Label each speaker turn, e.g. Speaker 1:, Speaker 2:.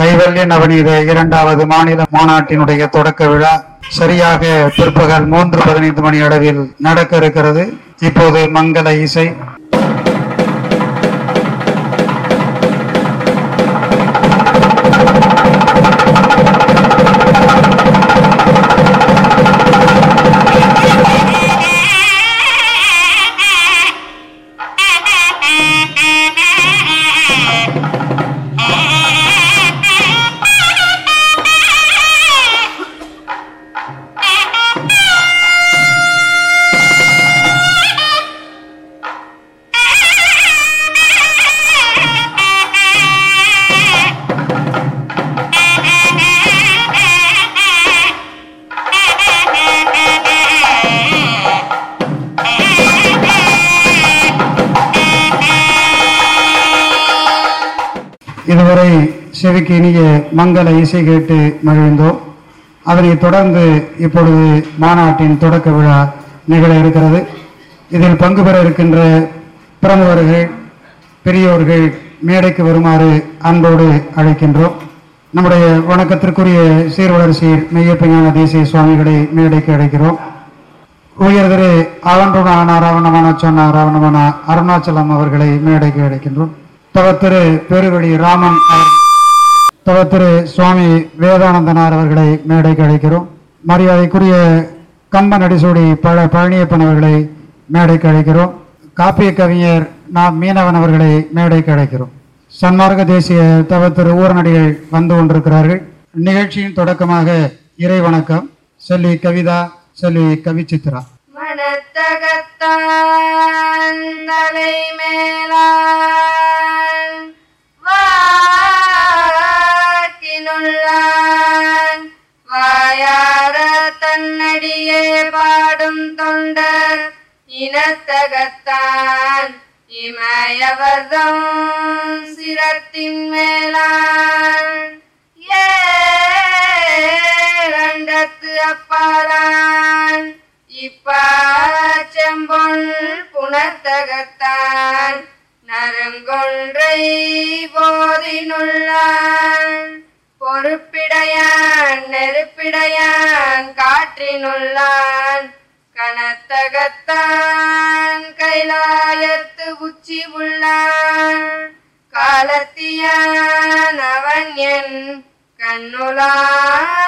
Speaker 1: கைவல்ய நவநீத இரண்டாவது மாநில மாநாட்டினுடைய தொடக்க விழா சரியாக பிற்பகல் மூன்று பதினைந்து மணி அளவில் நடக்க இருக்கிறது. இப்போது மங்கள இசை. இதுவரை செவிக்கு இனிய மங்கள இசை கேட்டு மகிழ்ந்தோம். அதனைத் தொடர்ந்து இப்பொழுது மாநாட்டின் தொடக்க விழா நிகழ இருக்கிறது. இதில் பங்கு பெற இருக்கின்ற பிரமுகர்கள் பெரியோர்கள் மேடைக்கு வருமாறு அன்போடு அழைக்கின்றோம். நம்முடைய வணக்கத்திற்குரிய சீர்வளர் சீர் மெய்யப்பஞான தேசிய சுவாமிகளை மேடைக்கு அழைக்கிறோம். உயர்திரு அவன்றுணான ராவணமான சொன்ன ராவணமான அருணாச்சலம் அவர்களை மேடைக்கு அழைக்கின்றோம். தவ திரு பெருவெளி ராமன் தவ திரு சுவாமி வேதானந்தனார் அவர்களை மேடைக்கு அழைக்கிறோம். மரியாதைக்குரிய கம்பன் அடிசூடி பழ பழனியப்பன் அவர்களை மேடைக்கு அழைக்கிறோம். காப்பிய கவிஞர் நாம் மீனவன் அவர்களை மேடைக்கு அழைக்கிறோம். சன்மார்க்க தேசிய தவ திரு ஊரநடிகள் வந்து கொண்டிருக்கிறார்கள். நிகழ்ச்சியின் தொடக்கமாக இறை வணக்கம் செல்வி கவிதா செல்வி கவிச்சித்ரா.
Speaker 2: மனத்தகத்தான் மேலா இனத்தகத்தான் இமயவர்தம் சிரத்தின் மேலான் ஏண்டத்து அப்பாலான் இப்பாச்செம்பொன் புனத்தகத்தான் நரங்கொன்றை போதினுள்ளான் பொறுப்பிடையான் நெருப்பிடையான் காற்றினுள்ளான் கனத்தகத்தான் கைலாயத்து உச்சி உள்ளான் காலத்தியான் அவன் என் கண்ணுலான்